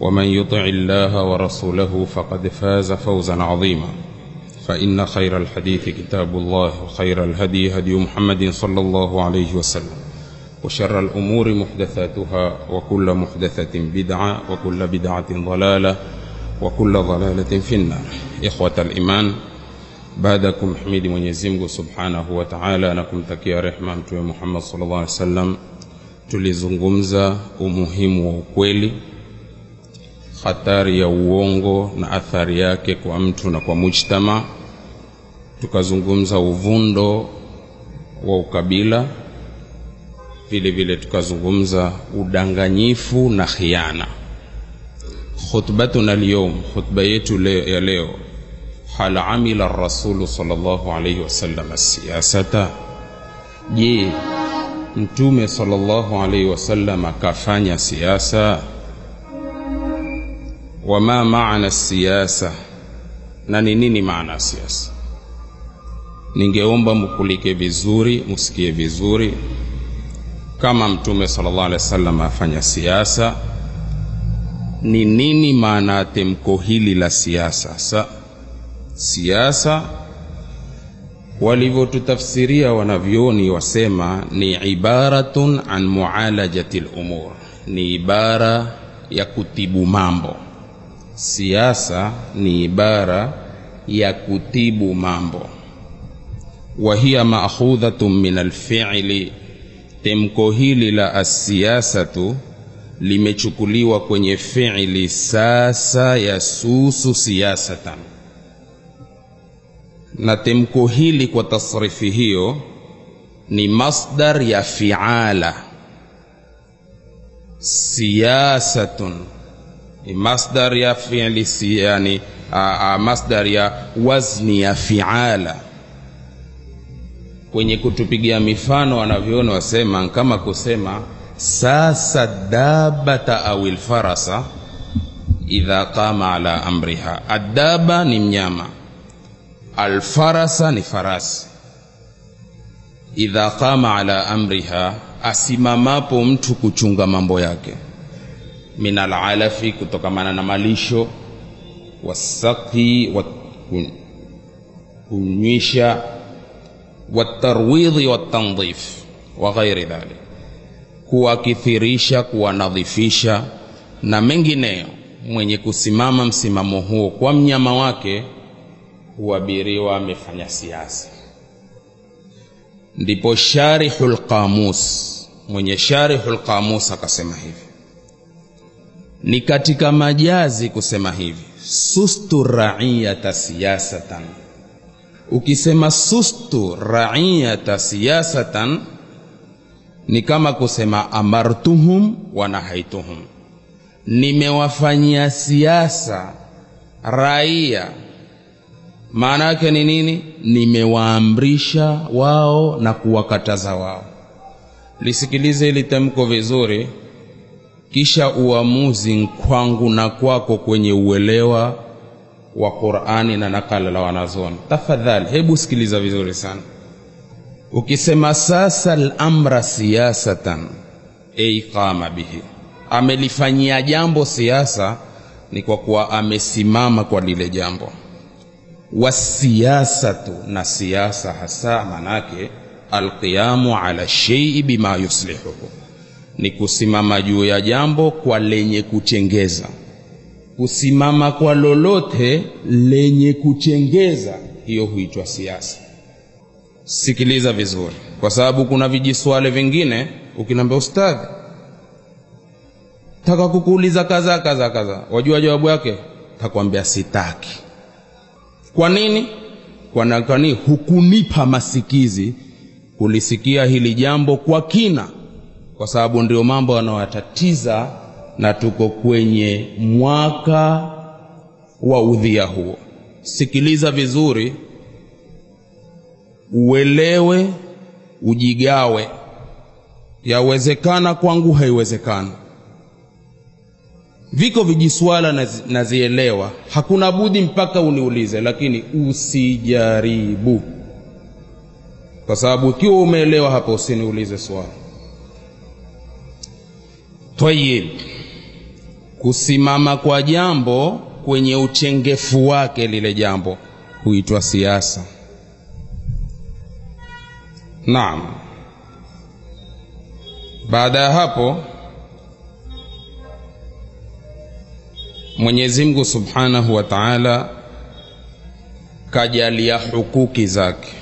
ومن يطع الله ورسوله فقد فاز فوزا عظيما. فإن خير الحديث كتاب الله وخير الهدي هدي محمد صلى الله عليه وسلم وشر الأمور محدثاتها وكل محدثة بدعة وكل بدعة ضلالة وكل ضلالة في النار. إخوة الإيمان baadakum himidi Mwenyezi Mungu Subhanahu wa Ta'ala na kumtakia rehma Mtume Muhammad sallallahu alaihi wasallam, tulizungumza umuhimu hatari ya uongo na athari yake kwa mtu na kwa mujtama. Tukazungumza uvundo wa ukabila, vile vile tukazungumza udanganyifu na khiana. Khutbatuna alyawm, khutba yetu leo, ya leo hal amila rasulu sallallahu alayhi wasallam siyasata, je, mtume sallallahu alayhi wasallam akafanya siasa? Wama maana siasa na ni nini maana ya siasa? Ningeomba mkulike vizuri, msikie vizuri. Kama mtume sallallahu wa wasallam afanya siasa, ni nini maana ya temko hili la siasa? Sa siasa walivyotutafsiria wanavyoni wasema ni ibaratun an mualajati lumur, ni ibara ya kutibu mambo. Siasa ni ibara ya kutibu mambo. wa hiya makhudhatun min alfi'li, temko hili la asiasatu limechukuliwa kwenye fi'li sasa ya susu siasatan na temko hili kwa tasrifi hiyo ni masdar ya fiala. Siyasatun masdar ya fi'li, yani masdar ya wazni ya fiala. Kwenye kutupigia mifano wanavyoona wasema kama kusema sasa dabata au lfarasa idha qama ala amriha. Adaba ni mnyama alfarasa ni farasi. Idha qama ala amriha, asimamapo mtu kuchunga mambo yake. Min alalafi, kutokamana na malisho. Wasaqi, kunywisha. Watarwidhi watandhif wa ghairi dhalik, kuwakithirisha, kuwanadhifisha na mengineyo. Mwenye kusimama msimamo huo kwa mnyama wake huabiriwa amefanya siasa. Ndipo Sharihul Qamus, mwenye Sharihul Qamus akasema hivi, ni katika majazi kusema hivi, sustu raiyata siyasatan. Ukisema sustu raiyata siyasatan ni kama kusema amartuhum wa nahaituhum, nimewafanyia siasa raia maana yake ni nini? Nimewaamrisha wao na kuwakataza wao. Lisikilize ili tamko vizuri, kisha uamuzi kwangu na kwako kwenye uelewa wa Qur'ani na nakala la wanazoni. Tafadhali, hebu sikiliza vizuri sana. Ukisema sasa al-amra siyasatan, ay qama bihi, amelifanyia jambo siasa, ni kwa kuwa amesimama kwa lile jambo wasiyasatu na siasa hasa manake alqiyamu ala shay'i bima yuslihuhu, ni kusimama juu ya jambo kwa lenye kuchengeza. kusimama kwa lolote lenye kuchengeza hiyo huitwa siasa. Sikiliza vizuri kwa sababu kuna vijiswale vingine ukinaambia ustadhi taka kukuuliza kaza kaza kaza, wajua jawabu yake? Takwambia sitaki. Kwa nini? Kwa kwani hukunipa masikizi kulisikia hili jambo kwa kina kwa sababu ndio mambo yanayowatatiza, na tuko kwenye mwaka wa udhia huo. Sikiliza vizuri. Uelewe ujigawe. Yawezekana kwangu haiwezekani. viko vijiswala nazi, nazielewa hakuna budi mpaka uniulize lakini usijaribu. Kwa sababu ikiwa umeelewa hapo usiniulize swali tayib kusimama kwa jambo kwenye uchengefu wake lile jambo huitwa siasa. Naam. Baada ya hapo mwenyezi mungu subhanahu wa taala kajalia hukuki zake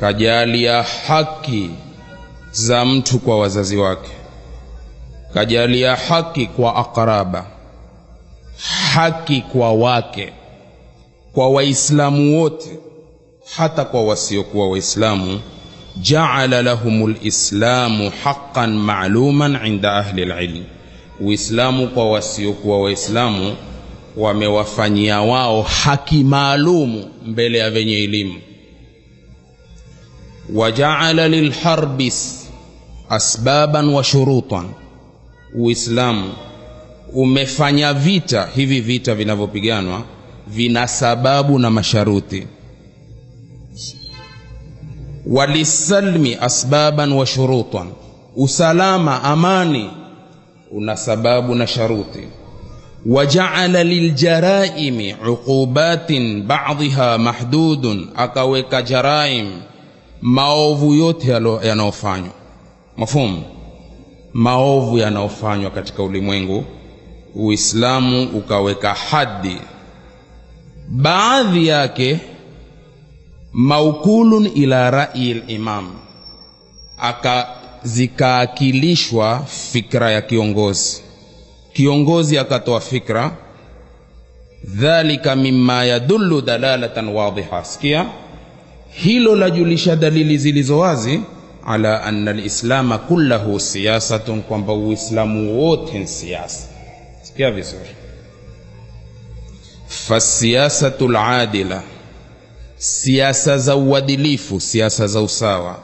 kajalia haki za mtu kwa wazazi wake. Kajalia haki kwa aqraba haki kwa wake kwa waislamu wote hata kwa wasiokuwa waislamu. Jaala lahum lislamu haqan maluman inda ahli lilmi uislamu kwa wasiokuwa waislamu wamewafanyia wao haki maalumu mbele ya venye elimu. Wajaala lilharbi asbaban wa shurutan. Uislamu umefanya vita hivi vita vinavyopiganwa vina sababu na masharuti. Walisalmi asbaban wa shurutan. Usalama amani una sababu na sharuti. Wajaala liljaraimi uqubatin badiha mahdudun akaweka jaraim maovu yote yanayofanywa mafumu maovu yanayofanywa katika ulimwengu uislamu ukaweka hadi baadhi yake maukulun ila rai limam zikaakilishwa fikra ya kiongozi. Kiongozi akatoa fikra dhalika mima yadullu dalalatan wadhiha sikia hilo lajulisha dalili zilizo wazi ala anna lislama kullahu siyasatun kwamba uislamu wote ni siasa. Sikia vizuri. Fasiyasatu ladila siasa za uadilifu siasa za usawa.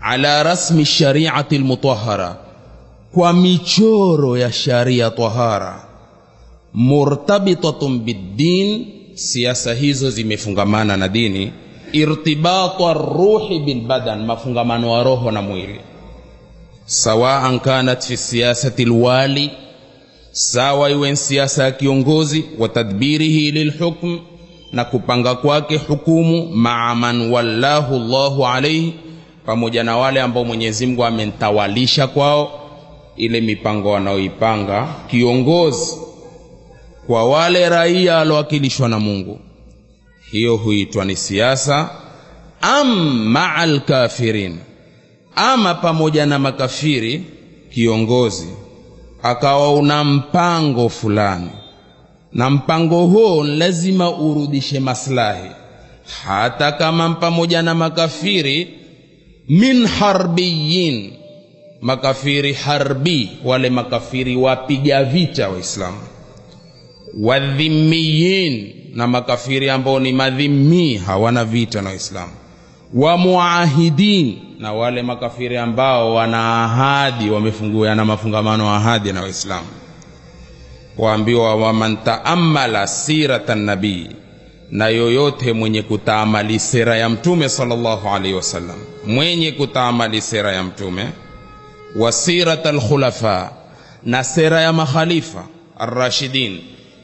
Ala rasmi shariati lmutahara kwa michoro ya sharia tahara. Murtabitatun biddin siasa hizo zimefungamana na dini irtibata arruhi bilbadan mafungamano wa roho na mwili. Sawaan kanat fi siyasati lwali sawa iwe siasa ya kiongozi wa tadbirihi lilhukm na kupanga kwake hukumu maa man wallahu llahu alaihi pamoja na wale ambao mwenyezi mungu amentawalisha kwao ile mipango wanaoipanga kiongozi kwa wale raia alowakilishwa na mungu hiyo huitwa ni siasa. Am maa kafirin ama pamoja na makafiri kiongozi akawa una mpango fulani. Na mpango huo lazima urudishe maslahi. Hata kama pamoja na makafiri min harbiyin makafiri harbi wale makafiri wapiga vita waislamu wadhimiyin na makafiri ambao ni madhimmi hawana vita na waislamu. Wa muahidin na wale makafiri ambao wana ahadi wamefunguana mafungamano ahadi na waislamu. Waambiwa waman taamala sirata nabii na yoyote mwenye kutaamali sera ya mtume sallallahu alaihi wasallam mwenye kutaamali sera ya mtume. Wa sirata alkhulafa na sera ya makhalifa arrashidin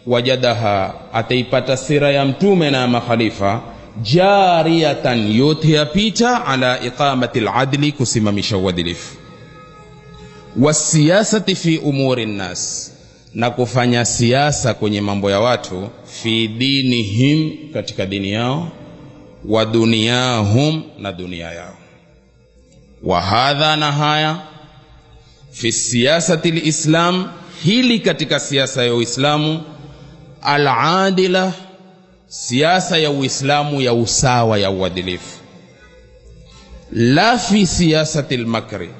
wajadaha ataipata sira ya mtume na makhalifa jariyatan yote yapita ala iqamati ladli kusimamisha uadilifu. Wasiyasati fi umuri nnas na kufanya siasa kwenye mambo ya watu fi dinihim katika dini yao wa duniahum na dunia yao. Wa hadha na haya fi siyasati lislam hili katika siasa ya uislamu aladila siasa ya uislamu ya usawa ya uadilifu. La fi siyasati lmakri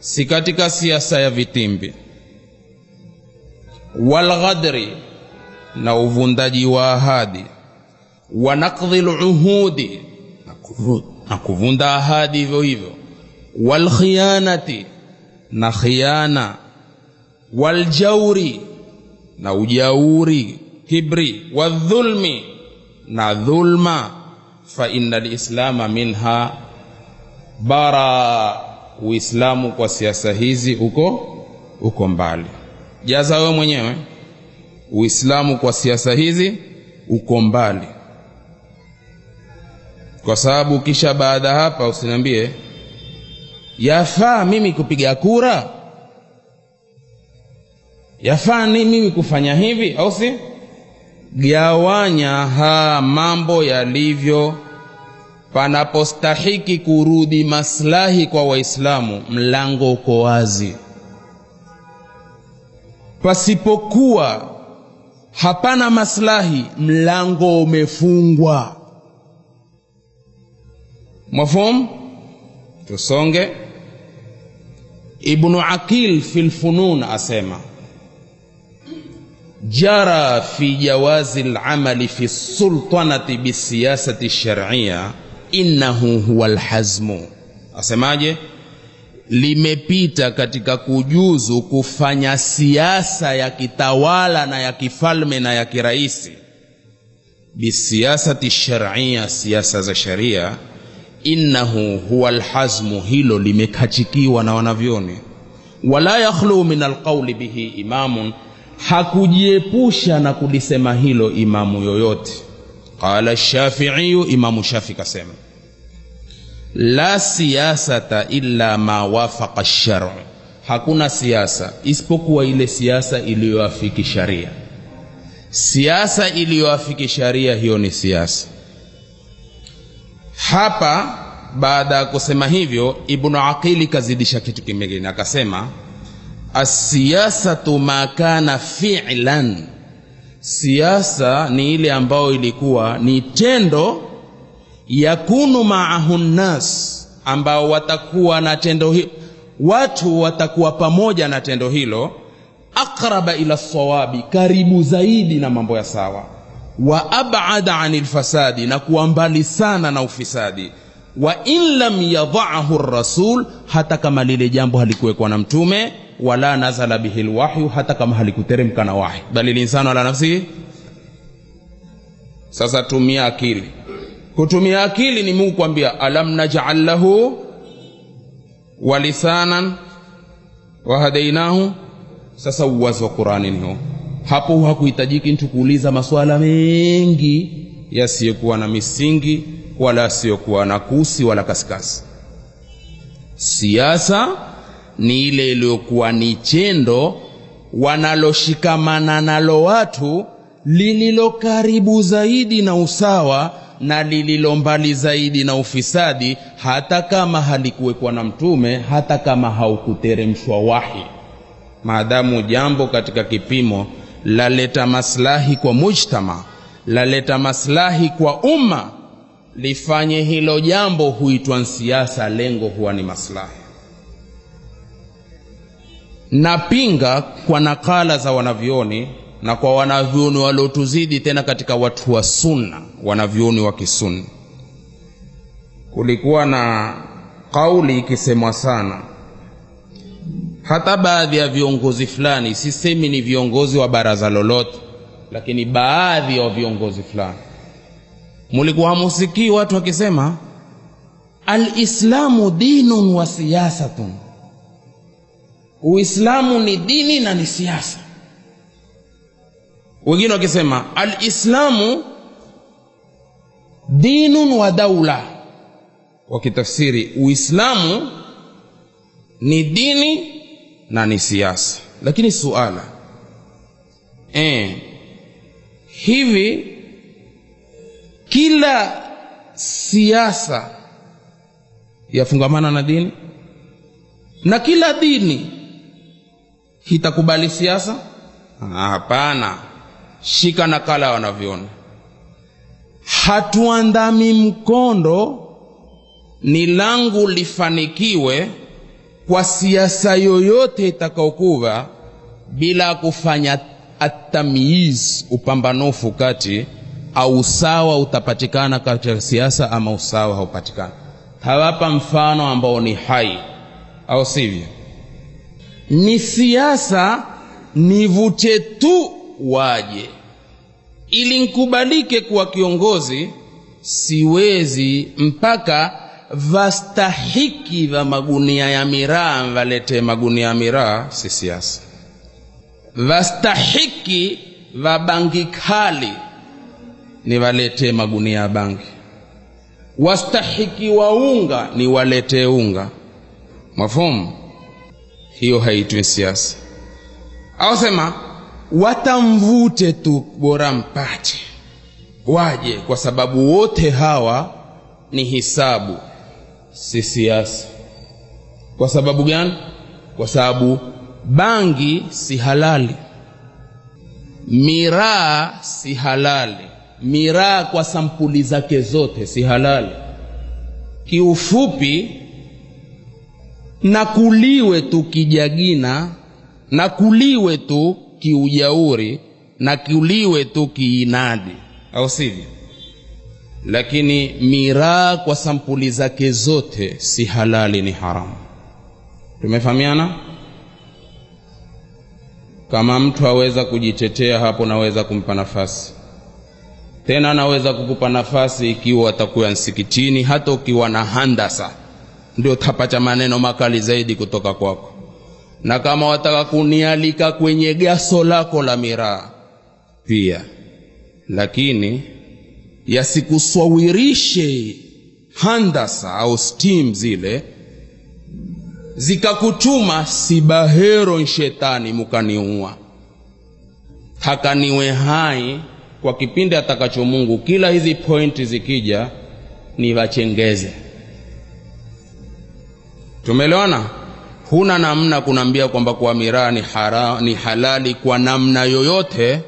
si katika siasa ya vitimbi. Walghadri na uvundaji wa ahadi. Wa nakdhi luhudi na kuvunda ahadi hivyo hivyo. Walkhiyanati na khiana waljauri na ujauri kibri wadhulmi na dhulma fa inna lislama minha. Bara uislamu kwa siasa hizi uko uko mbali. Jaza wewe mwenyewe. Uislamu kwa siasa hizi uko mbali. Kwa sababu kisha baada hapa usiniambie yafaa mimi kupiga kura? Yafaa ni mimi kufanya hivi au si gawanya ha mambo yalivyo panapostahiki kurudi maslahi kwa waislamu mlango uko wazi. Pasipokuwa hapana maslahi mlango umefungwa. Mafhum? Tusonge. Ibnu aqil fi lfunun asema jara fi jawazi lamali fi sultanati bisiyasati lsharia innahu huwa lhazmu asemaje? Limepita katika kujuzu kufanya siasa ya kitawala na ya kifalme na ya kiraisi. Bisiyasati sharia siasa za sharia innahu huwa lhazmu hilo limekachikiwa na wanavyoni. Wala yakhlu min alqauli bihi imamun hakujiepusha na kulisema hilo imamu yoyote. Qala shafiiyu imamu shafi kasema la siyasata illa ma wafaqa sharu. Hakuna siasa isipokuwa ile siasa iliyoafiki sharia. Siasa iliyoafiki sharia hiyo ni siasa. Hapa baada ya kusema hivyo ibnu aqili kazidisha kitu kingine akasema asiyasatu ma kana filan. Siasa ni ile ambayo ilikuwa ni tendo yakunu maahu nnas ambao watakuwa na tendo hilo watu watakuwa pamoja na tendo hilo. Aqraba ila sawabi karibu zaidi na mambo ya sawa. Wa abada anil fasadi, na kuwa mbali sana na ufisadi. Wa in lam yadhahu rasul hata kama lile jambo halikuwekwa na mtume wala nazala bihi lwahyu hata kama halikuteremka na wahi. Bali linsanu ala nafsihi sasa tumia akili. Kutumia akili ni mungu kwambia alam najal lahu walisanan wahadainahu sasa uwazi wa qurani ni huo hapo hakuhitajiki mtu kuuliza maswala mengi yasiyokuwa na misingi wala yasiyokuwa na kusi wala kasikasi. Siasa ni ile iliyokuwa ni chendo wanaloshikamana nalo watu lililo karibu zaidi na usawa na lililo mbali zaidi na ufisadi hata kama halikuwekwa na mtume hata kama haukuteremshwa wahi. Maadamu jambo katika kipimo laleta maslahi kwa mujtama laleta maslahi kwa umma lifanye hilo jambo huitwa siasa lengo huwa ni maslahi napinga kwa nakala za wanavyoni na kwa wanavyoni waliotuzidi tena katika watu wa sunna wanavyoni wa kisunna kulikuwa na kauli ikisemwa sana hata baadhi ya viongozi fulani sisemi ni viongozi wa baraza lolote lakini baadhi ya viongozi fulani. Mulikuwa hamusikii watu wakisema alislamu dinun wa siyasatun uislamu ni dini na ni siasa. Wengine wakisema alislamu dinun wa daula. Wakitafsiri uislamu ni dini na ni siasa. Lakini suala e, hivi kila siasa yafungamana na dini? Na kila dini itakubali siasa? Hapana. Shika nakala wanavyoona hatuandami mkondo ni langu lifanikiwe kwa siasa yoyote itakaokuwa bila kufanya atamyiz upambanufu kati au usawa utapatikana katika siasa ama usawa haupatikana tawapa mfano ambao ni hai au sivyo ni siasa nivute tu waje. Ili nkubalike kuwa kiongozi siwezi mpaka vastahiki va magunia ya miraa valete magunia ya miraa si siasa. Vastahiki va bangi kali ni valete magunia ya bangi. Wastahiki wa unga ni walete unga. Mafumu hiyo haitwi siasa. Au sema watamvute tu bora mpate waje kwa sababu wote hawa ni hisabu si siasa. Kwa sababu gani? Kwa sababu bangi si halali. Miraa si halali. Miraa kwa sampuli zake zote si halali. Kiufupi na kuliwe tu kijagina na kuliwe tu kiujauri na kuliwe tu kiinadi. Au sivyo? Lakini miraa kwa sampuli zake zote si halali ni haramu. Tumefahamiana? Kama mtu aweza kujitetea hapo naweza kumpa nafasi. Tena naweza kukupa nafasi ikiwa atakuwa msikitini hata ukiwa na handasa ndio utapata maneno makali zaidi kutoka kwako. Na kama wataka kunialika kwenye gaso lako la miraa pia. Lakini yasikuswawirishe handasa au steam zile zikakutuma sibahero shetani mukaniua. Hakaniwe hai kwa kipindi atakacho mungu kila hizi pointi zikija niwachengeze tumeelewana? Huna namna kunaambia kwamba kwa miraa ni, ni halali kwa namna yoyote.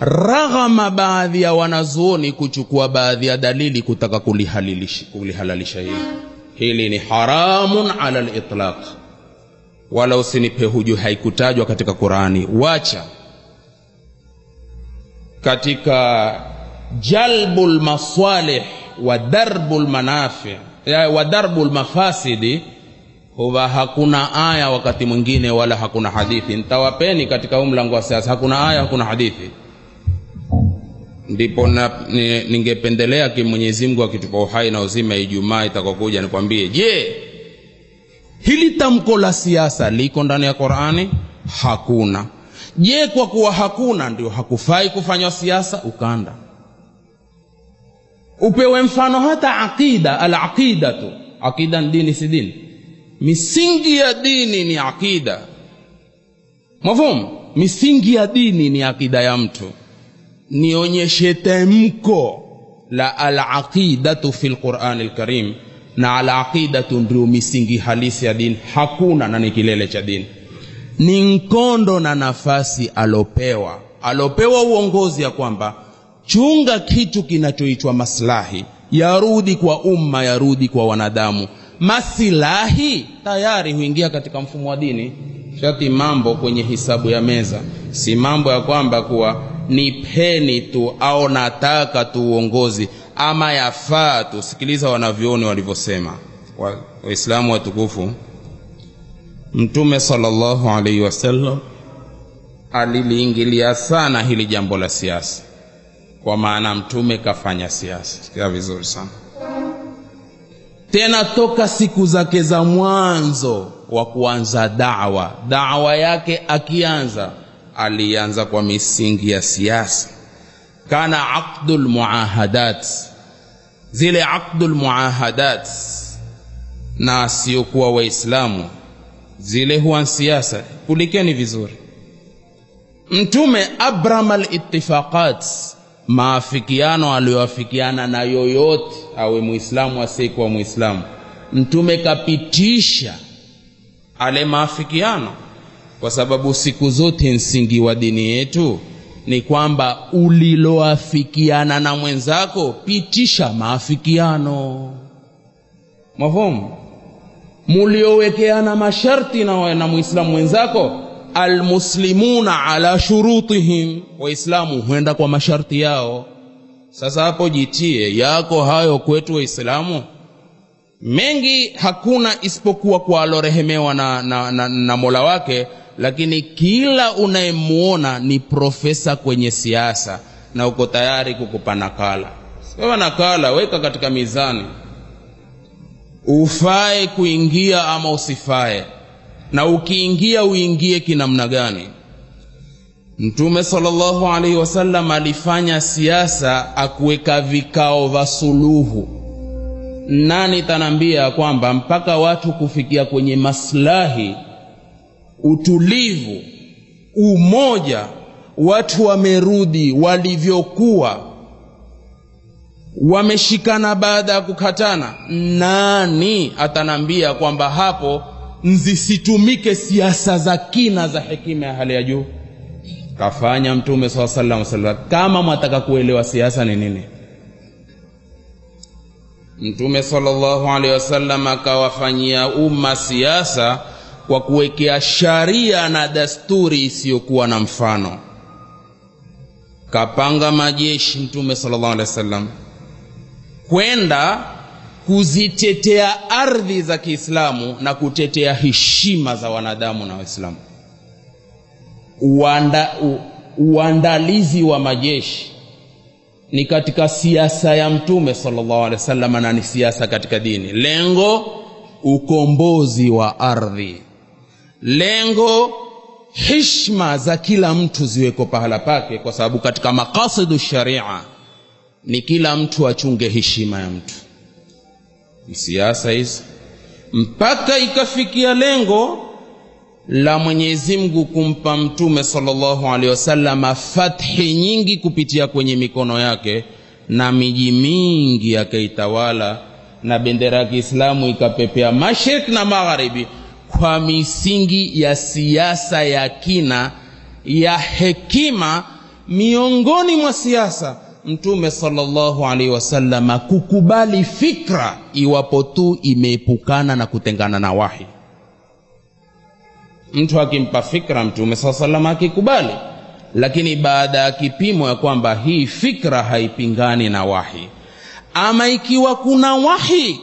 Raghama baadhi ya wanazuoni kuchukua baadhi ya dalili kutaka kulihalalisha, kulihalalisha hili. Hili ni haramun ala litlaq wala usinipe huju haikutajwa katika qurani. Wacha. Katika jalbu lmasalih wa darbu lmanafi wa darbul lmafasidi huwa hakuna aya wakati mwingine wala hakuna hadithi. Ntawapeni katika huu mlango wa siasa. Hakuna aya hakuna hadithi. Ndipo na, ni, ningependelea kimwenyezi mungu akitupa uhai na uzima ijumaa itakokuja nikwambie je hili tamko la siasa liko ndani ya qurani? Hakuna. Je kwa kuwa hakuna ndio hakufai kufanywa siasa? Ukanda upewe mfano hata aqida alaqidatu aqida ni dini si dini? Misingi ya dini ni aqida. Mafhum? Misingi ya dini ni aqida ya mtu. Nionyeshe temko la alaqidatu fi lqurani lkarim na alaqidatu ndio misingi halisi ya dini. Hakuna na ni kilele cha dini. Ni nkondo na nafasi alopewa. Alopewa uongozi ya kwamba chunga kitu kinachoitwa maslahi yarudi kwa umma yarudi kwa wanadamu. Masilahi tayari huingia katika mfumo wa dini. Shati mambo kwenye hisabu ya meza. Si mambo ya kwamba kuwa ni peni tu au nataka tu uongozi ama yafaa tu sikiliza wanavyoni walivyosema. Waislamu wa watukufu mtume salllahu alaihi wasallam aliliingilia sana hili jambo la siasa kwa maana mtume kafanya siasa. Sikia vizuri sana. Tena toka siku zake za mwanzo wa kuanza dawa dawa yake akianza alianza kwa misingi ya siasa. Kana aqdul muahadat, zile aqdul muahadat na asiokuwa waislamu zile huwa siasa. Kulikeni vizuri. Mtume abrama litifaqat maafikiano aliyoafikiana na yoyote awe muislamu asiyekuwa muislamu. Mtume kapitisha ale maafikiano kwa sababu siku zote msingi wa dini yetu ni kwamba uliloafikiana na mwenzako pitisha maafikiano. Mafahamu muliowekeana masharti na, na muislamu mwenzako almuslimuna ala shurutihim. Waislamu huenda kwa masharti yao. Sasa hapo jitie yako hayo kwetu waislamu? Mengi hakuna isipokuwa kwa alorehemewa na, na, na, na mola wake lakini kila unayemuona ni profesa kwenye siasa na uko tayari kukupa nakala. Sema nakala weka katika mizani. Ufae kuingia ama usifae na ukiingia uingie kinamna gani? Mtume sallallahu alaihi wasallam alifanya siasa akuweka vikao vya suluhu. Nani tanambia kwamba mpaka watu kufikia kwenye maslahi utulivu umoja watu wamerudi walivyokuwa wameshikana baada ya kukatana nani atanambia kwamba hapo nzisitumike siasa za kina za hekima ya hali ya juu. Kafanya mtume saa salam salam kama mwataka kuelewa siasa ni nini. Mtume salllahu alehi wasallam akawafanyia umma siasa kwa kuwekea sharia na dasturi isiyokuwa na mfano. Kapanga majeshi mtume salllahu alehi wasallam kwenda kuzitetea ardhi za kiislamu na kutetea heshima za wanadamu na waislamu. Uanda, uandalizi wa majeshi ni katika siasa ya mtume sallallahu alaihi wasallam na ni siasa katika dini. Lengo ukombozi wa ardhi. Lengo heshima za kila mtu ziweko pahala pake kwa sababu katika maqasidu sharia ni kila mtu achunge heshima ya mtu siasa hizi. Mpaka ikafikia lengo la mwenyezi mungu kumpa mtume sallallahu alaihi wasallam fathi nyingi kupitia kwenye mikono yake na miji mingi akaitawala na bendera ya kiislamu ikapepea mashariki na magharibi kwa misingi ya siasa ya kina ya hekima miongoni mwa siasa mtume sallallahu alaihi wasallama kukubali fikra iwapo tu imeepukana na kutengana na wahi. Mtu akimpa fikra mtume saa salama akikubali. Lakini baada ya kipimo ya kwamba hii fikra haipingani na wahi ama ikiwa kuna wahi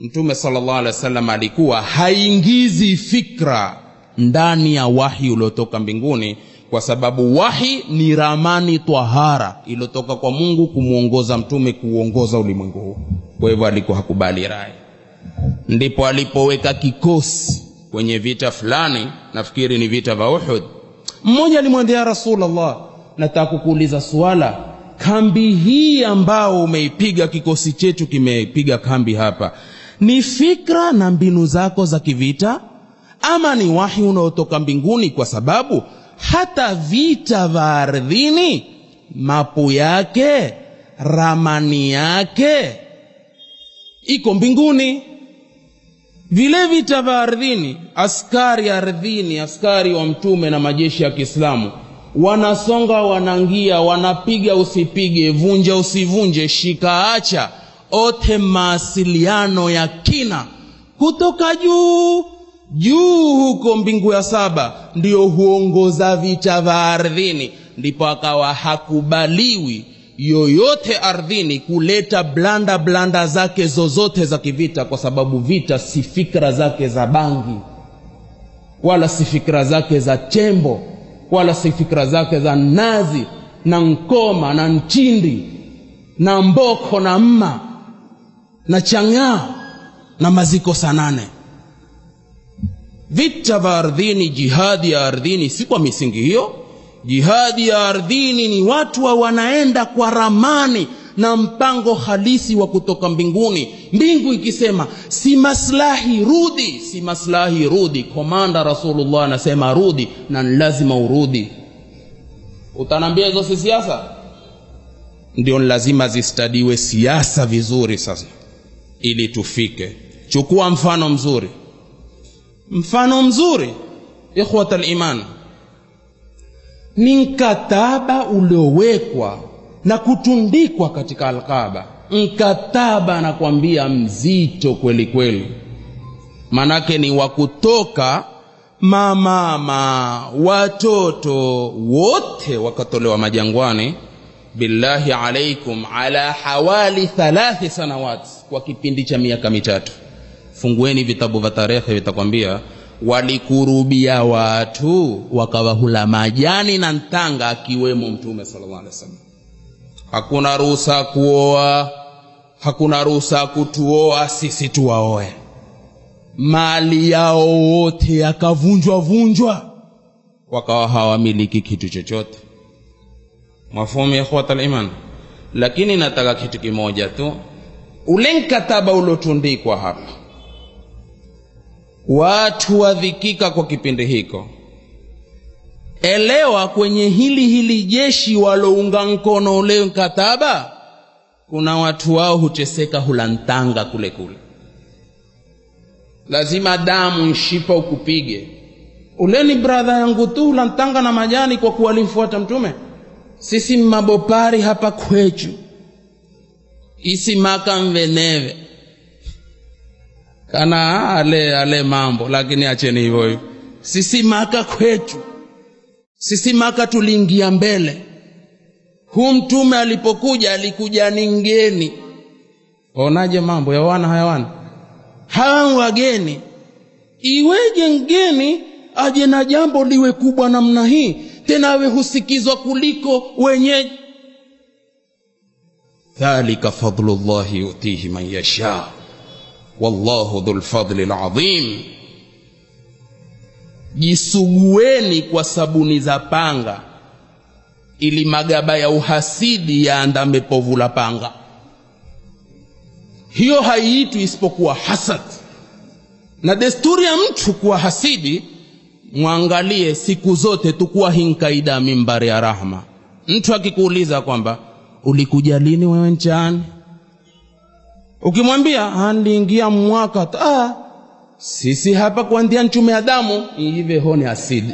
mtume salllah alehi wasallam alikuwa haingizi fikra ndani ya wahi uliotoka mbinguni kwa sababu wahi ni ramani twahara iliyotoka kwa mungu kumwongoza mtume kuuongoza ulimwengu huu. Kwa hivyo alikuwa hakubali rai. Ndipo alipoweka kikosi kwenye vita fulani nafikiri ni vita vya uhud. Mmoja alimwendea rasulllah nataka kukuuliza swala. Kambi hii ambao umeipiga kikosi chetu kimepiga kambi hapa. Ni fikra na mbinu zako za kivita? Ama ni wahi unaotoka mbinguni kwa sababu hata vita vya ardhini mapu yake ramani yake iko mbinguni. Vile vita vya ardhini askari ardhini askari wa mtume na majeshi ya kiislamu wanasonga wanangia wanapiga usipige vunja usivunje shika acha. Ote mawasiliano ya kina kutoka juu juu huko mbingu ya saba ndiyo huongoza vita vya ardhini ndipo akawa hakubaliwi yoyote ardhini kuleta blanda blanda zake zozote za kivita kwa sababu vita si fikra zake za bangi wala si fikra zake za chembo wala si fikra zake za nazi na nkoma na nchindi na mboko na mma na chang'aa na maziko sanane vita vya ardhini jihadi ya ardhini si kwa misingi hiyo. Jihadi ya ardhini ni watu wa wanaenda kwa ramani na mpango halisi wa kutoka mbinguni. Mbingu ikisema si maslahi rudi. Si maslahi rudi. Komanda rasulullah anasema rudi na ni lazima urudi. Utanambia hizo si siasa? Ndio lazima zistadiwe siasa vizuri sasa ili tufike. Chukua mfano mzuri mfano mzuri ikhwat liman ni mkataba uliowekwa na kutundikwa katika alkaba mkataba anakwambia mzito kweli kweli. Manake ni wa kutoka mamama watoto wote wakatolewa majangwani. Billahi alaikum ala hawali thalathi sanawat kwa kipindi cha miaka mitatu fungueni vitabu vya tarehe vitakwambia walikurubia watu wakawahula majani na ntanga akiwemo mtume sallallahu alaihi wasallam. Hakuna ruhusa kuoa hakuna ruhusa kutuoa sisi tuwaoe. Mali yao wote yakavunjwa vunjwa wakawa hawamiliki kitu chochote. Mafumu ya ikhwata liman lakini nataka kitu kimoja tu. Ule mkataba uliotundikwa hapa watu wadhikika kwa kipindi hiko. Elewa kwenye hili hili jeshi walounga mkono ule mkataba. Kuna watu wao huteseka hulantanga kule kule. Lazima damu nshipa ukupige. Ule ni bradha yangu tu hulantanga na majani kwa kuwa alimfuata mtume. Sisi mmabopari hapa kwechu isi maka mveneve kana ale ale mambo lakini acheni hivyo hivyo. Sisi maka kwetu. Sisi maka tuliingia mbele. Huu mtume alipokuja alikuja ni ngeni waonaje mambo? Ya wana hayawana? Hawa wageni. Iweje ngeni aje na jambo liwe kubwa namna hii? Tena awe husikizwa kuliko wenyeji. Dhalika fadlullahi yutihi man yashaa wallahu dhulfadli ladhim jisugueni kwa sabuni za panga ili magaba ya uhasidi yaandame povu la panga. Hiyo haiitwi isipokuwa hasad. Na desturi ya mtu kuwa hasidi mwangalie siku zote tukuwa hinkaida mimbari ya rahma. Mtu akikuuliza kwamba ulikuja lini wewe nchani ukimwambia niliingia mwaka ah, sisi hapa kuandia nchume adamu ive hone asidi.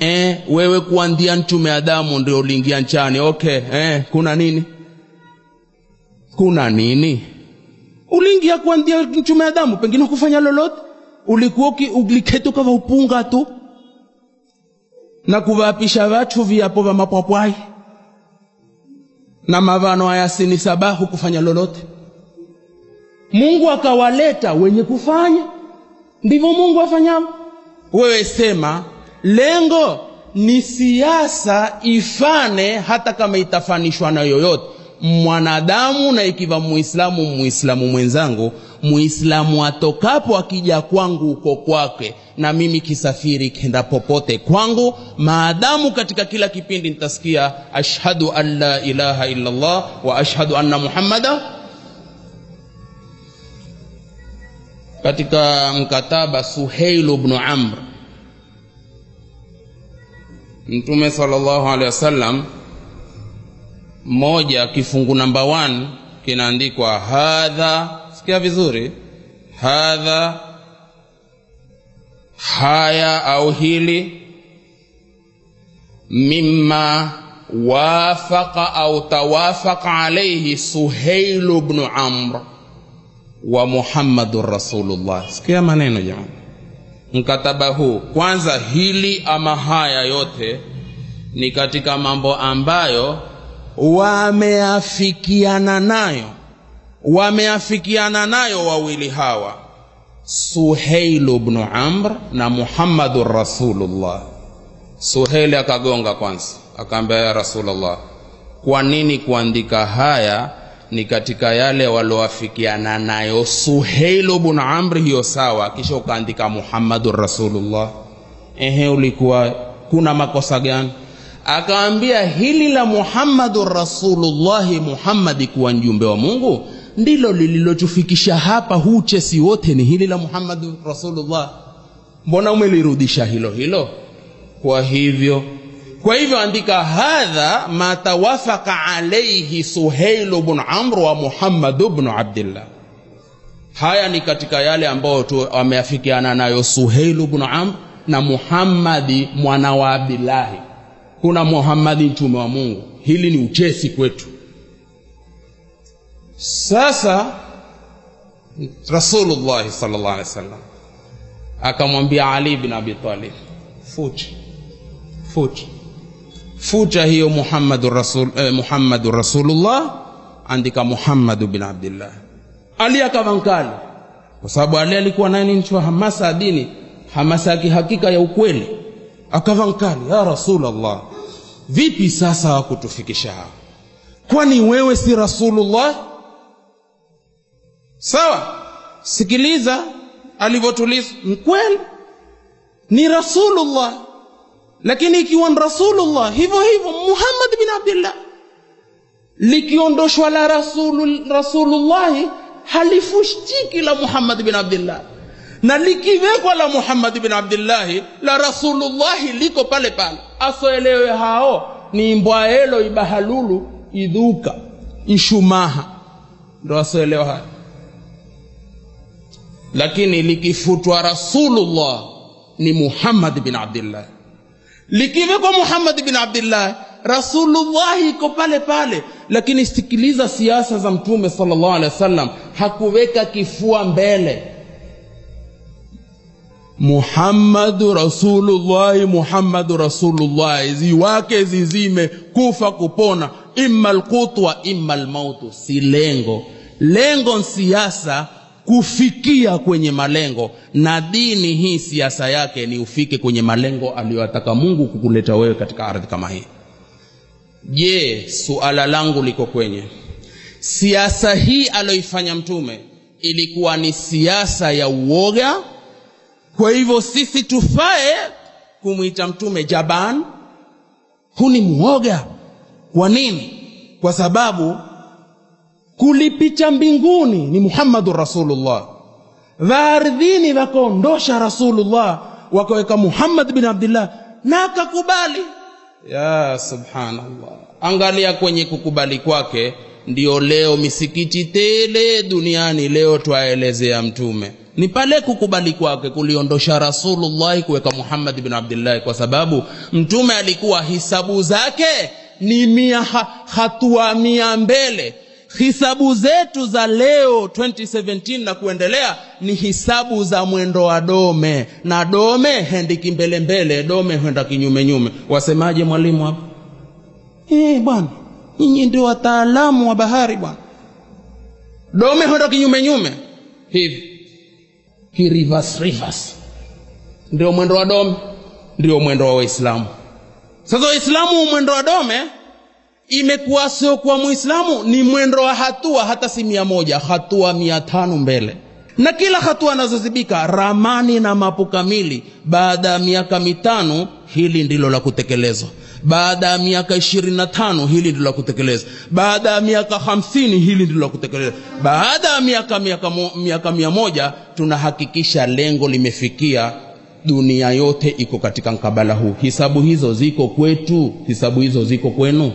Eh, wewe kuandia nchume adamu ndio uliingia nchani. Okay eh, kuna nini? Kuna nini? Uliingia kuandia nchume adamu pengine kufanya lolote? Ulikuwa uliketi ukava upunga tu. Na kuvapisha vatu viapo vya mapwapwai. Na mavano ayasini sabahu kufanya lolote mungu akawaleta wenye kufanya. Ndivyo mungu afanyavyo. Wewe sema lengo ni siasa ifane hata kama itafanishwa na yoyote. Mwanadamu na ikiwa muislamu muislamu mwenzangu muislamu atokapo akija kwangu uko kwake na mimi kisafiri kenda popote kwangu maadamu katika kila kipindi nitasikia ashhadu an la ilaha illa llah wa ashhadu anna muhammada katika mkataba suheilu bnu amr. Mtume sallallahu alehi wasallam moja kifungu namba 1 kinaandikwa hadha sikia vizuri hadha haya au hili mima wafaqa au tawafaqa alaihi suheilu bnu amr wa muhammadun rasulullah. Sikia maneno jamani. Mkataba huu kwanza hili ama haya yote ni katika mambo ambayo wameafikiana nayo. Wameafikiana nayo wawili hawa suheilu bnu amr na muhammadun rasulullah. Suheili akagonga kwanza akaambia ya rasulllah kwa nini kuandika haya ni katika yale walioafikiana nayo. Suheilu bun amri hiyo sawa kisha ukaandika muhammadun rasulullah. Ehe ulikuwa kuna makosa gani? Akaambia hili la muhammadun rasulullahi muhammadi kuwa njumbe wa mungu ndilo lililotufikisha hapa huu chesi wote ni hili la muhammadun rasulullah. Mbona umelirudisha hilo hilo? Kwa hivyo kwa hivyo andika hadha ma tawafaka alaihi Suhailu bnu amr wa muhammadu bnu abdillah. Haya ni katika yale ambayo wameafikiana nayo suheilu bnu amr na muhammadi mwana wa abdillahi. Kuna muhammadi mtume wa mungu. Hili ni uchesi kwetu. Sasa rasulullahi sallallahu alehi wasallam akamwambia ali bin abi talib futi futa futa hiyo muhammadu rasul, eh, muhammadu rasulullah andika muhammadu bin abdillah. Ali akawa mkali. Kwa sababu ali alikuwa naye ni mtu wa hamasa ya dini hamasa ya kihakika ya ukweli. Akawa mkali ya Rasulullah, vipi sasa wakutufikisha hapa? Kwani wewe si rasulullah? Sawa sikiliza alivyotuliza. Mkweli ni rasulullah lakini ikiwa ni rasulullah hivyo hivyo muhammad bin abdillah likiondoshwa la rasulu, rasulullahi halifushiki la muhammad bin abdillah na likiwekwa la muhammad bin abdillahi la rasulullahi liko pale pale. Asoelewe hao ni mbwaelo ibahalulu idhuka ishumaha. Ndo asoelewa hayo. Lakini likifutwa rasulullah ni muhammad bin abdillah likiwekwa muhammad bin abdillah rasulullahi iko pale pale. Lakini sikiliza siasa za mtume salllah alehi wasallam. Hakuweka kifua mbele. Muhammadu rasulullahi muhammadu rasulullahi ziwake zizime kufa kupona. Imma lkutwa imma lmautu si lengo. Lengo siasa kufikia kwenye malengo na dini hii siasa yake ni ufike kwenye malengo aliyoyataka mungu kukuleta wewe katika ardhi kama hii. Je suala langu liko kwenye siasa hii aliyoifanya mtume ilikuwa ni siasa ya uoga? Kwa hivyo sisi tufae kumwita mtume jaban. Hu ni mwoga kwa nini? Kwa sababu kulipita mbinguni ni muhammadu rasulullah. Vaardhini wakaondosha rasulullah wakaweka muhammad bin abdillah na akakubali. Ya subhanallah. Angalia kwenye kukubali kwake ndio leo misikiti tele duniani leo twaelezea mtume. Ni pale kukubali kwake kuliondosha rasulullahi kuweka muhammad bin abdillahi kwa sababu mtume alikuwa hisabu zake ni mia ha, hatua mia mbele hisabu zetu za leo 2017 na kuendelea ni hisabu za mwendo wa dome. Na dome hendiki mbele mbele dome henda kinyumenyume wasemaje mwalimu hapa? Eh bwana nyinyi ndio wataalamu wa bahari bwana. Dome henda kinyumenyume hivi. Kirivas reverse ndio mwendo wa dome? Ndio mwendo wa waislamu. Sasa waislamu mwendo wa dome imekuwa sio kwa muislamu ni mwendo wa hatua hata si mia moja hatua mia tano mbele. Na kila hatua anazozibika ramani na mapu kamili baada ya miaka mitano hili ndilo la kutekelezwa. Baada ya miaka ishirini na tano hili ndilo la kutekelezwa. Baada ya miaka hamsini hili ndilo la kutekelezwa. Baada ya miaka miaka, mia moja tunahakikisha lengo limefikia dunia yote iko katika mkabala huu. Hisabu hizo ziko kwetu. Hisabu hizo ziko kwenu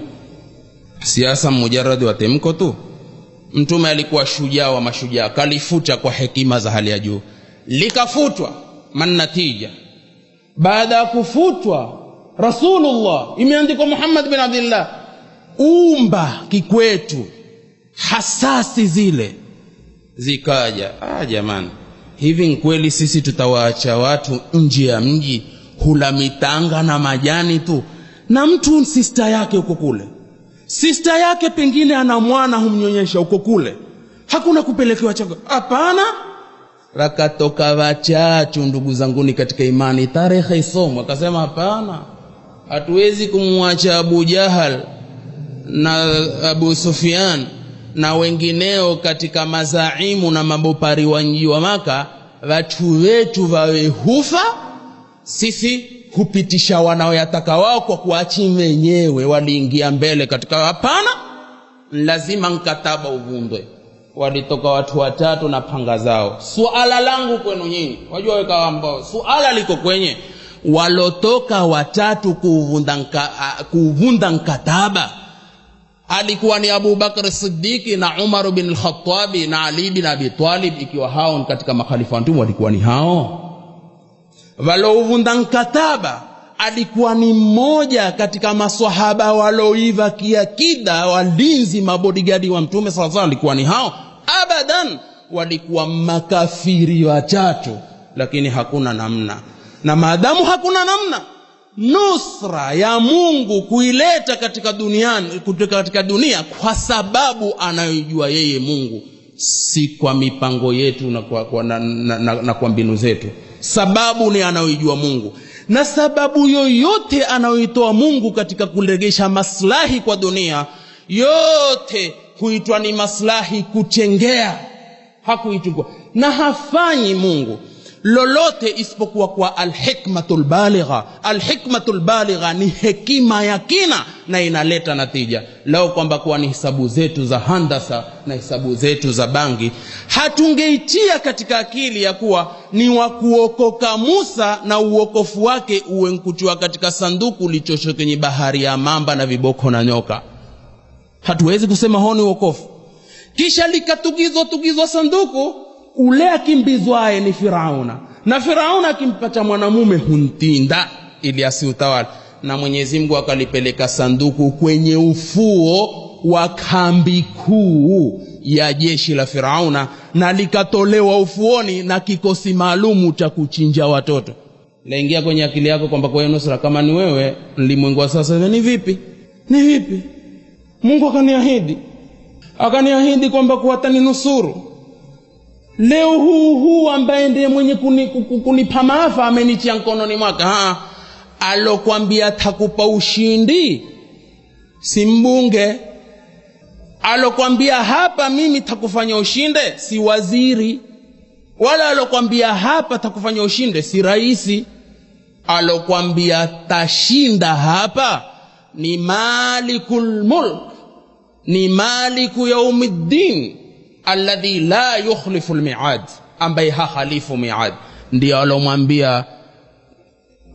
siasa mujaradi wa temko tu. Mtume alikuwa shujaa wa mashujaa kalifuta kwa hekima za hali ya juu. Likafutwa mannatija baada ya kufutwa rasulullah imeandikwa muhammad bin abdillah umba kikwetu hasasi zile. Zikaja ah, jamani hivi nkweli sisi tutawaacha watu nje ya mji hula mitanga na majani tu na mtu sista yake huko kule sista yake pengine ana mwana humnyonyesha huko kule. Hakuna kupelekewa chakula hapana. Rakatoka wachachu ndugu zanguni katika imani. Tarehe isomwe akasema hapana. Hatuwezi kumwacha abu jahal na abu sufian na wengineo katika mazaimu na mabopari wa mji wa maka. Watu wetu wawe hufa. Sisi kupitisha wanaoyataka wao kwa kuachi wenyewe waliingia mbele katika hapana lazima mkataba uvundwe. Walitoka watu watatu na panga zao. Suala langu kwenu nyinyi wajua weka ambao suala liko kwenye walotoka watatu kuuvunda nka, mkataba alikuwa ni Abu sidiki na Umar bin al-Khattabi na Ali bin Abi Talib, ikiwa hao katika makhalifa Mtume walikuwa ni hao walouvunda mkataba alikuwa ni mmoja katika maswahaba waloiva kiakida walinzi mabodigadi wa mtume sala salam alikuwa ni hao. Abadan walikuwa makafiri wachatu lakini hakuna namna. Na maadamu hakuna namna nusra ya mungu kuileta katika duniani katika dunia kwa sababu anayoijua yeye mungu si kwa mipango yetu na kwa, kwa, na, na, na, na kwa mbinu zetu. Sababu ni anayoijua mungu. Na sababu yoyote anayoitoa mungu katika kuregesha maslahi kwa dunia yote huitwa ni maslahi kuchengea hakuitwa na hafanyi mungu lolote isipokuwa kwa alhikmatu lbaligha alhikmatu lbaligha ni hekima ya kina na inaleta natija. Lao kwamba kuwa ni hisabu zetu za handasa na hisabu zetu za bangi. Hatungeitia katika akili ya kuwa ni wa kuokoka musa na uokofu wake uwe nkutiwa katika sanduku lichosho kwenye bahari ya mamba na viboko na nyoka. Hatuwezi kusema hoo ni uokofu. Kisha likatugizwa tugizwa sanduku ule akimbizwaye ni firauna. Na firauna akimpata mwanamume huntinda ili asiutawala. Na mwenyezi mungu akalipeleka sanduku kwenye ufuo wa kambi kuu ya jeshi la firauna na likatolewa ufuoni na kikosi maalumu cha kuchinja watoto. Laingia kwenye akili yako kwamba kwa nusra kama ni wewe mlimwengu wa sasa ni vipi? Ni vipi? Mungu akaniahidi. Akaniahidi kwamba kuwa ataninusuru leo huu huu ambaye ndiye mwenye kunipa kuni, maafa amenitia mkononi mwake alokwambia takupa ushindi si mbunge. Alokwambia hapa mimi takufanya ushinde si waziri. Wala alokwambia hapa takufanya ushinde si raisi. Alokwambia tashinda hapa ni malikul mulk ni maliku yaumiddin alladhi la yukhlifu lmiad ambaye hahalifu miad. Ndiyo alomwambia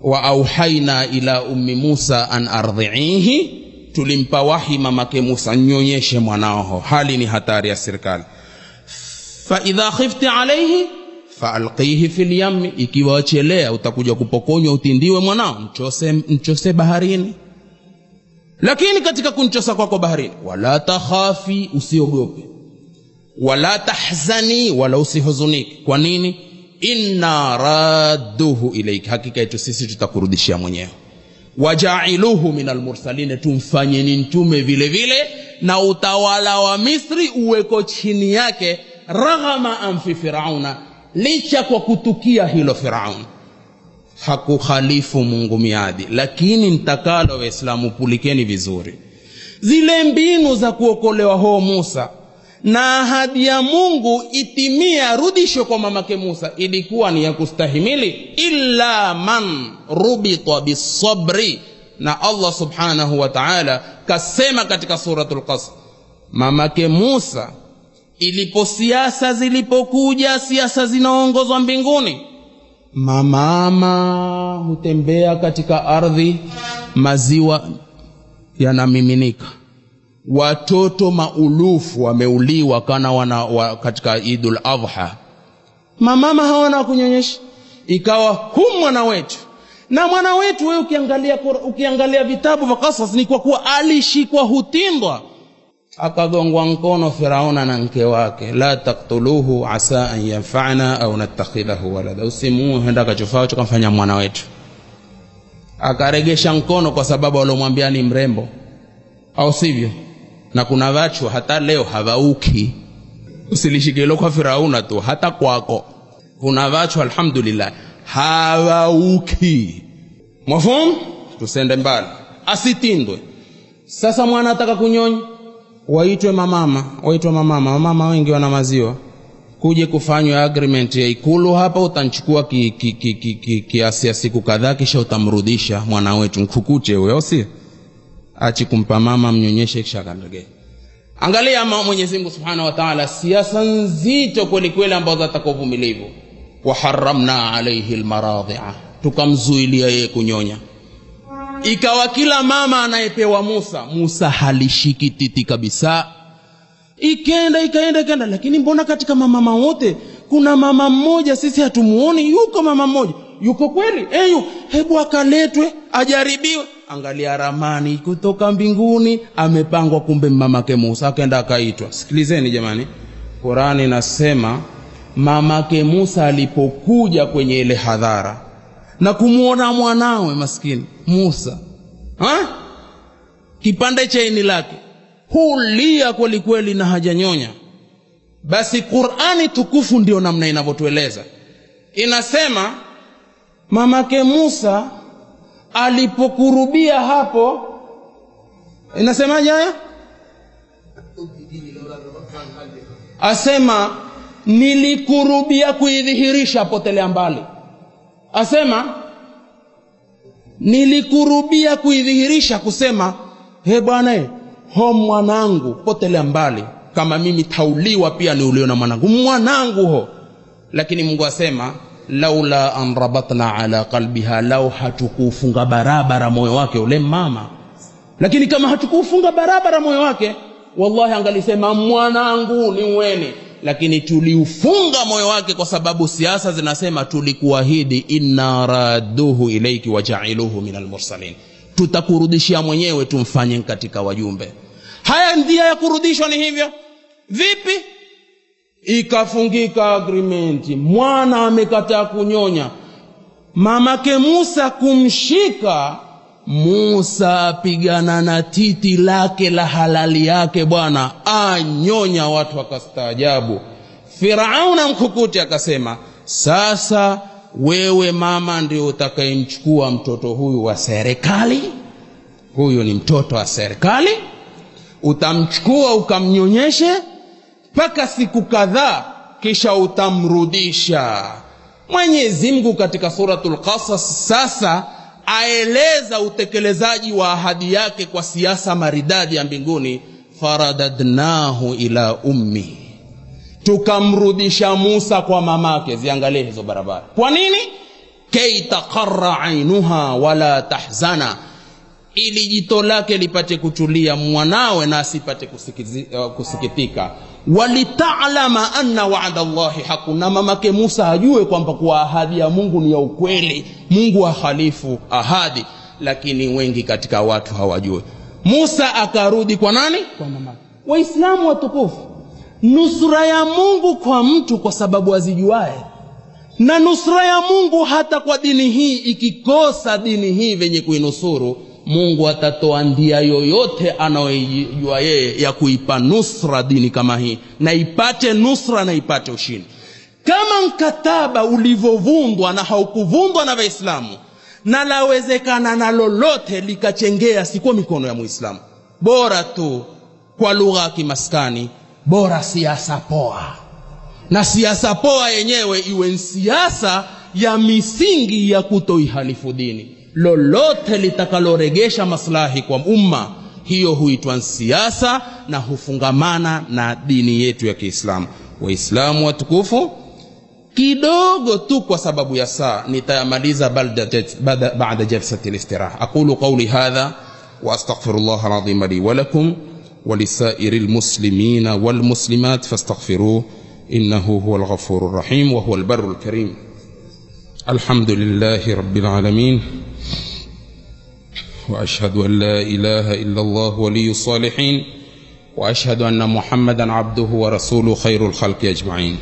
wa auhaina ila ummi musa an ardhiihi tulimpa wahi mamake musa nyonyeshe mwanao hali ni hatari ya serikali. Faidha khifti alaihi faalqihi fi lyami ikiwa wachelea utakuja kupokonywa utindiwe mwanao mchose, mchose baharini. Lakini katika kunchosa kwako baharini wala takhafi usiogope wala tahzani wala usihuzunike kwa nini? Inna radduhu ilaik hakika yetu sisi tutakurudishia mwenyewe. Wajailuhu min almursalin tumfanye ni mtume vile vile na utawala wa misri uweko chini yake raghama anfi firauna licha kwa kutukia hilo firaun hakukhalifu mungu miadi lakini mtakalo waislamu pulikeni vizuri. Zile mbinu za kuokolewa ho musa na ahadi ya mungu itimia arudishwe kwa mamake musa. Ilikuwa ni ya kustahimili. Illa man rubita bisabri na allah subhanahu wa taala kasema katika suratu lqasr mamake musa ilipo siasa zilipokuja siasa zinaongozwa mbinguni mamama hutembea katika ardhi maziwa yanamiminika watoto maulufu wameuliwa kana wana wa, katika idul adha. Mamama hawana kunyonyesha. Ikawa hu mwana wetu. Na mwana wetu wewe ukiangalia, ukiangalia vitabu vya kasas ni kwa kuwa alishikwa hutindwa. Akagongwa mkono firauna na mke wake. La taktuluhu asa an yanfana au natakhidahu walada. Usimuue henda kachofao tukamfanya mwana wetu. Akaregesha mkono kwa sababu aliomwambia ni mrembo. Au sivyo na kuna vachu hata leo havauki. Usilishikilo kwa firauna tu hata kwako. Kuna vachu alhamdulillah havauki. Mwafumu? Tusende mbali. Asitindwe. Sasa mwana ataka kunyonya? Waitwe mamama waitwe mamama. Mamama wengi wana maziwa. Kuje kufanywa agreement ya ikulu hapa utanchukua kiasi ki, ki, ki, ki, ki, ya siku kadhaa kisha utamrudisha mwana wetu. Mkukuche huyo achi kumpa mama mnyonyeshe kisha akandegee angalia mwenyezi mungu subhanahu wa taala siasa nzito kwelikweli kweli ambazo uvumilivu waharamna alaihi lmaradhia tukamzuilia yeye kunyonya. Ikawa kila mama anayepewa musa musa halishiki titi kabisa. Ikenda ikaenda ikaenda lakini mbona katika mamama wote kuna mama mmoja sisi hatumuoni yuko mama mmoja. Yuko kweli? Eyu hebu akaletwe ajaribiwe angalia ramani kutoka mbinguni amepangwa kumbe mamake musa akaenda akaitwa. Sikilizeni jamani qurani nasema mamake musa alipokuja kwenye ile hadhara na kumwona mwanawe maskini musa ha? kipande cha ini lake hulia kwelikweli na hajanyonya. Basi qurani tukufu ndio namna inavyotueleza. Inasema mamake musa alipokurubia hapo inasemaje? Asema nilikurubia kuidhihirisha potelea mbali. Asema nilikurubia kuidhihirisha kusema he bwana ho mwanangu potelea mbali. Kama mimi tauliwa pia niuliwe na mwanangu mwanangu ho. Lakini mungu asema laula anrabatna ala qalbiha lau hatukuufunga barabara moyo wake ule mama. Lakini kama hatukuufunga barabara moyo wake wallahi angalisema mwanangu ni uweni lakini tuliufunga moyo wake kwa sababu siasa zinasema tulikuahidi inna raduhu ilaiki wajailuhu min almursalin tutakurudishia mwenyewe tumfanye katika wajumbe. Haya njia ya kurudishwa ni hivyo. Vipi ikafungika agrimenti mwana amekataa kunyonya. Mamake musa kumshika musa apigana na titi lake la halali yake bwana anyonya watu wakastaajabu. Firaun mkukuti akasema sasa wewe mama ndio utakayemchukua mtoto huyu wa serikali? Huyu ni mtoto wa serikali. Utamchukua ukamnyonyeshe mpaka siku kadhaa kisha utamrudisha. Mwenyezi mungu katika suratul qasas sasa aeleza utekelezaji wa ahadi yake kwa siasa maridadi ya mbinguni. Faradadnahu ila ummi. Tukamrudisha musa kwa mamake. Ziangalie hizo barabara. Kwa nini? Kei taqara ainuha wala tahzana. Ili jito lake lipate kutulia mwanawe na asipate kusikizi- uh, kusikitika walitalama anna wada llahi haqu na mamake musa ajue kwamba kuwa ahadi ya mungu ni ya ukweli. Mungu hahalifu ahadi. Lakini wengi katika watu hawajue. Musa akarudi kwa nani? Kwa mamake. Waislamu watukufu. Nusura ya mungu kwa mtu kwa sababu azijuae na nusra ya mungu hata kwa dini hii ikikosa dini hii venye kuinusuru mungu atatoa ndia yoyote anayoijua yeye ya kuipa nusra dini kama hii. Na ipate nusra na ipate ushindi. Kama mkataba ulivyovundwa na haukuvundwa na waislamu na lawezekana na lolote likachengea si kwa mikono ya muislamu. Bora tu kwa lugha ya kimaskani bora siasa poa. Na siasa poa yenyewe iwe ni siasa ya misingi ya kutoihalifu dini lolote litakaloregesha maslahi kwa umma hiyo huitwa siasa na hufungamana na dini yetu ya kiislamu waislamu watukufu kidogo tu kwa sababu ya saa nitayamaliza balda- bada- bada jalsati listiraha aqulu qauli hadha واستغفر الله العظيم لي ولكم ولسائر المسلمين والمسلمات فاستغفروه انه هو الغفور الرحيم وهو البر الكريم الحمد لله رب العالمين واشهد ان لا اله الا الله ولي الصالحين واشهد ان محمدا عبده ورسوله خير الخلق اجمعين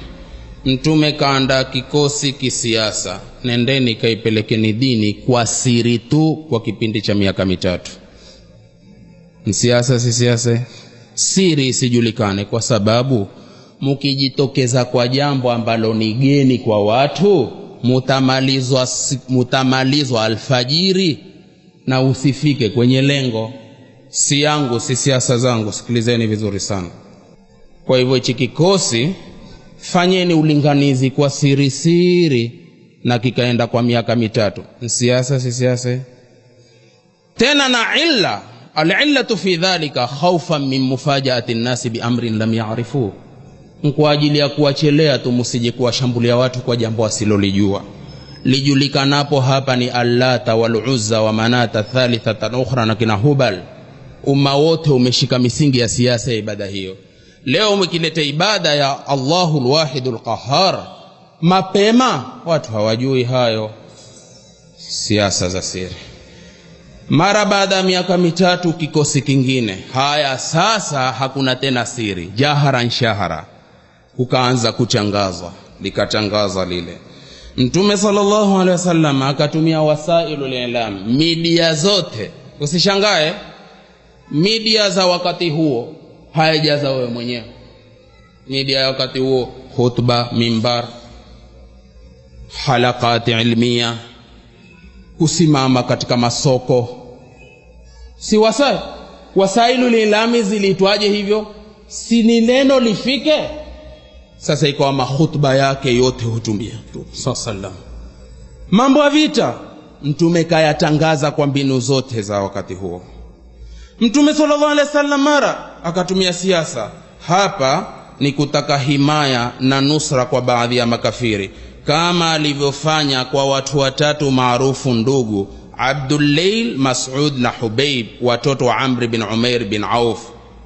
mtume kaandaa kikosi kisiasa nendeni kaipelekeni dini kwa siri tu kwa kipindi cha miaka mitatu siasa si siasa siri isijulikane kwa sababu mukijitokeza kwa jambo ambalo ni geni kwa watu mutamalizwa, mutamalizwa alfajiri na usifike kwenye lengo. Si yangu si siasa zangu. Sikilizeni vizuri sana. Kwa hivyo hichi kikosi fanyeni ulinganizi kwa siri siri na kikaenda kwa miaka mitatu. Siasa si siasa. Tena na illa alillatu fi dhalika khaufan min mufajaati nnasi biamrin lam yarifuh kwa ajili ya kuwachelea tu msije kuwashambulia watu kwa jambo wasilolijua lijulikanapo hapa ni allata waluzza wa manata thalithatan ukhra na kina hubal. Umma wote umeshika misingi ya siasa ya ibada hiyo. Leo mkilete ibada ya allahu lwahidu lqahar mapema watu hawajui hayo. Siasa za siri. Mara baada ya miaka mitatu kikosi kingine. Haya sasa hakuna tena siri. Jahara shahara kukaanza kuchangazwa likatangaza lile. Mtume salllahu alehi wasallam akatumia wasailu lilam midia zote. Usishangae midia za wakati huo hayajaza wewe mwenyewe. Midia ya wakati huo khutba mimbar halakati ilmia kusimama katika masoko. Si wasai wasailu lilami ziliitwaje hivyo? Si ni neno lifike sasa ikawa mahutba yake yote hutumia. Tu sallam salam mambo ya vita. Mtume kayatangaza kwa mbinu zote za wakati huo. Mtume sallallahu alaihi wasallam mara akatumia siasa. Hapa ni kutaka himaya na nusra kwa baadhi ya makafiri. Kama alivyofanya kwa watu watatu maarufu ndugu abdulleil masud na hubeib watoto wa amri bin umair bin auf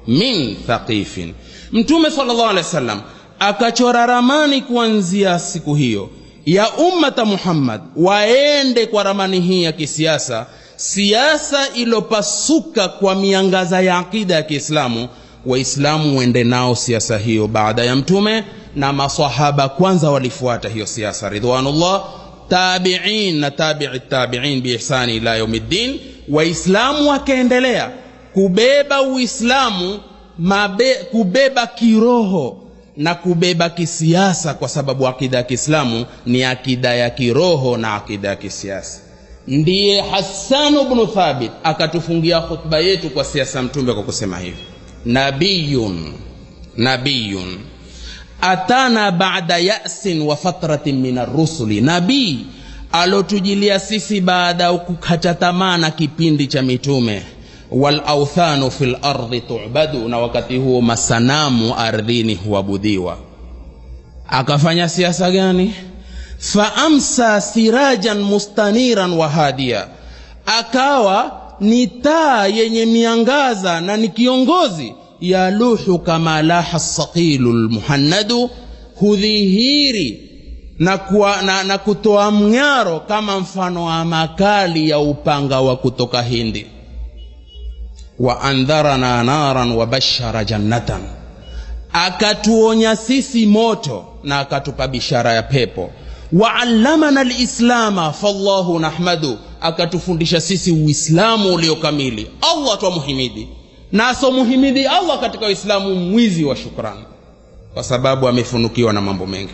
min thaqifin. Mtume sallallahu alaihi wa sallam akachora ramani kuanzia siku hiyo. Ya ummata muhammad waende kwa ramani hii ya kisiasa. Siasa ilopasuka kwa miangaza ya akida ya kiislamu waislamu wende nao siasa hiyo baada ya mtume na maswahaba kwanza walifuata hiyo siasa ridwanullah. Tabiin na tabii tabiin biihsani ila yaumiddin waislamu wakaendelea kubeba uislamu mabe, kubeba kiroho na kubeba kisiasa kwa sababu akida ya kiislamu ni akida ya kiroho na akida ya kisiasa. Ndiye Hassan bnu thabit akatufungia khutba yetu kwa siasa mtume kwa kusema hivi. Nabiyun nabiyun. Atana baada yasin wa fatratin min arrusuli. Nabii alotujilia sisi baada ya kukata tamaa na kipindi cha mitume walauthanu fi lardhi tubadu na wakati huo masanamu ardhini huabudiwa. Akafanya siasa gani? Faamsa sirajan mustaniran wa hadia. Akawa ni taa yenye miangaza na ni kiongozi. Yaluhu kama laha saqilu lmuhannadu hudhihiri na, kuwa, na, na kutoa mng'aro kama mfano wa makali ya upanga wa kutoka hindi wa andharana naran wa bashara jannatan. Akatuonya sisi moto na akatupa bishara ya pepo. Wa allamana alislama fallahu nahmadu akatufundisha sisi uislamu ulio kamili allah twamuhimidi. Na asomuhimidi allah katika uislamu mwizi wa shukrani kwa sababu amefunukiwa na mambo mengi.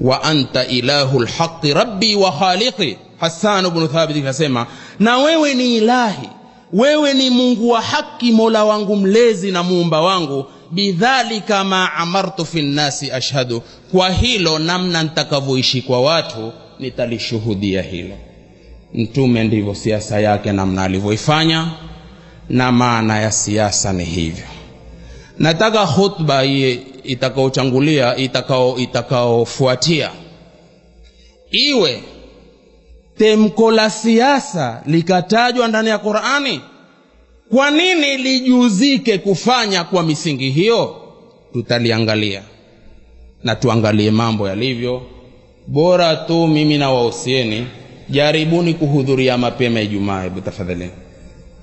Wa anta ilahu lhaqi rabbi wa khaliqi. Hasan bnu thabiti kasema na wewe ni ilahi wewe ni mungu wa haki mola wangu mlezi na muumba wangu bidhalika ma amartu fi nnasi ashhadu. Kwa hilo namna ntakavyoishi kwa watu nitalishuhudia hilo. Mtume ndivyo siasa yake namna alivyoifanya na maana ya siasa ni hivyo. Nataka khutba hii itakaochangulia itakao itakaofuatia. Iwe temko la siasa likatajwa ndani ya qurani. Kwa nini lijuzike kufanya kwa misingi hiyo? Tutaliangalia. Na tuangalie mambo yalivyo. Bora tu mimi na wahusieni. Jaribuni kuhudhuria mapema ijumaa hebu tafadhalini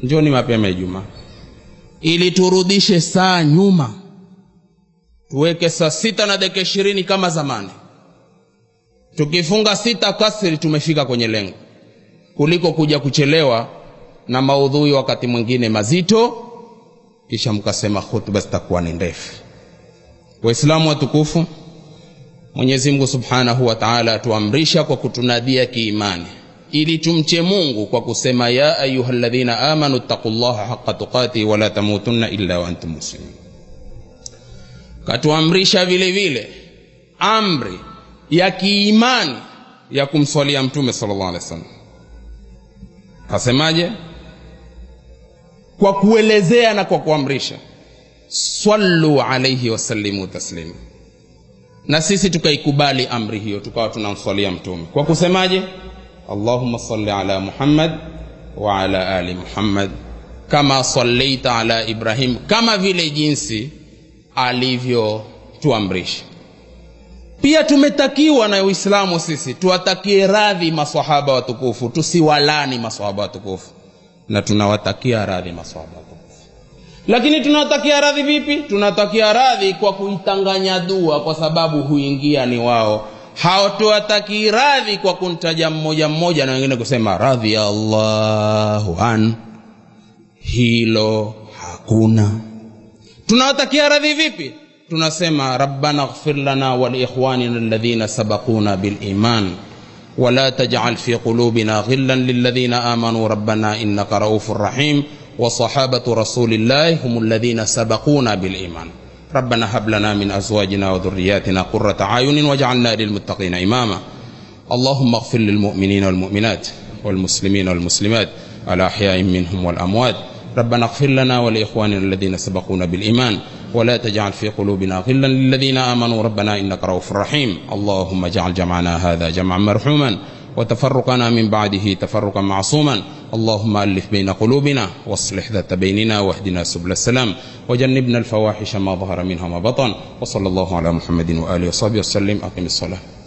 njoni mapema ijumaa. Ili turudishe saa nyuma. Tuweke saa sita na dakika ishirini kama zamani tukifunga sita kasri tumefika kwenye lengo. Kuliko kuja kuchelewa na maudhui wakati mwingine mazito kisha mkasema hutuba zitakuwa ni ndefu. Waislamu watukufu mwenyezi mungu subhanahu wa taala atuamrisha kwa kutunadia kiimani. Ili tumche mungu kwa kusema ya ayuha ladhina amanu taqullaha haqqa tuqati wala tamutunna illa waantum muslimun. Katuamrisha vile vile amri ya kiimani ya kumswalia mtume sallallahu alaihi wasallam. Wa kasemaje? Kwa kuelezea na kwa kuamrisha. Sallu alaihi wasallimu taslima. Na sisi tukaikubali amri hiyo tukawa tunamswalia mtume. Kwa kusemaje? Allahumma salli ala muhammad wa ala ali muhammad. Kama sallaita ala ibrahim kama vile jinsi alivyotuamrisha pia tumetakiwa na uislamu sisi tuwatakie radhi masahaba watukufu tusiwalani masahaba watukufu. Na tunawatakia radhi masahaba watukufu. Lakini tunawatakia radhi vipi? Tunawatakia radhi kwa kuitanganya dua kwa sababu huingia ni wao. Hawatuwatakii radhi kwa kuntaja mmoja mmoja na wengine kusema radhi ya allahu an. Hilo hakuna. Tunawatakia radhi vipi tunasema rabbana ighfir lana waliikhwanina alladhina sabaquna biliman ولا تجعل في قلوبنا غلا للذين امنوا ربنا انك رؤوف رحيم وصحابه رسول الله هم الذين سبقونا بالايمان ربنا هب لنا من ازواجنا وذرياتنا قره اعين واجعلنا للمتقين اماما اللهم اغفر للمؤمنين والمؤمنات والمسلمين والمسلمات الاحياء منهم والاموات ربنا اغفر لنا ولاخواننا الذين سبقونا بالايمان ولا تجعل في قلوبنا غلا للذين آمنوا. ربنا إنك رؤوف رحيم. اللهم اجعل جمعنا هذا جمعا مرحوما وتفرقنا من بعده تفرقا معصوما. اللهم ألف بين قلوبنا واصلح ذات بيننا واهدنا سبل السلام. وجنبنا الفواحش ما ظهر منها ما بطن. وصلى الله على محمد وآله وصحبه وسلم. أقم الصلاة.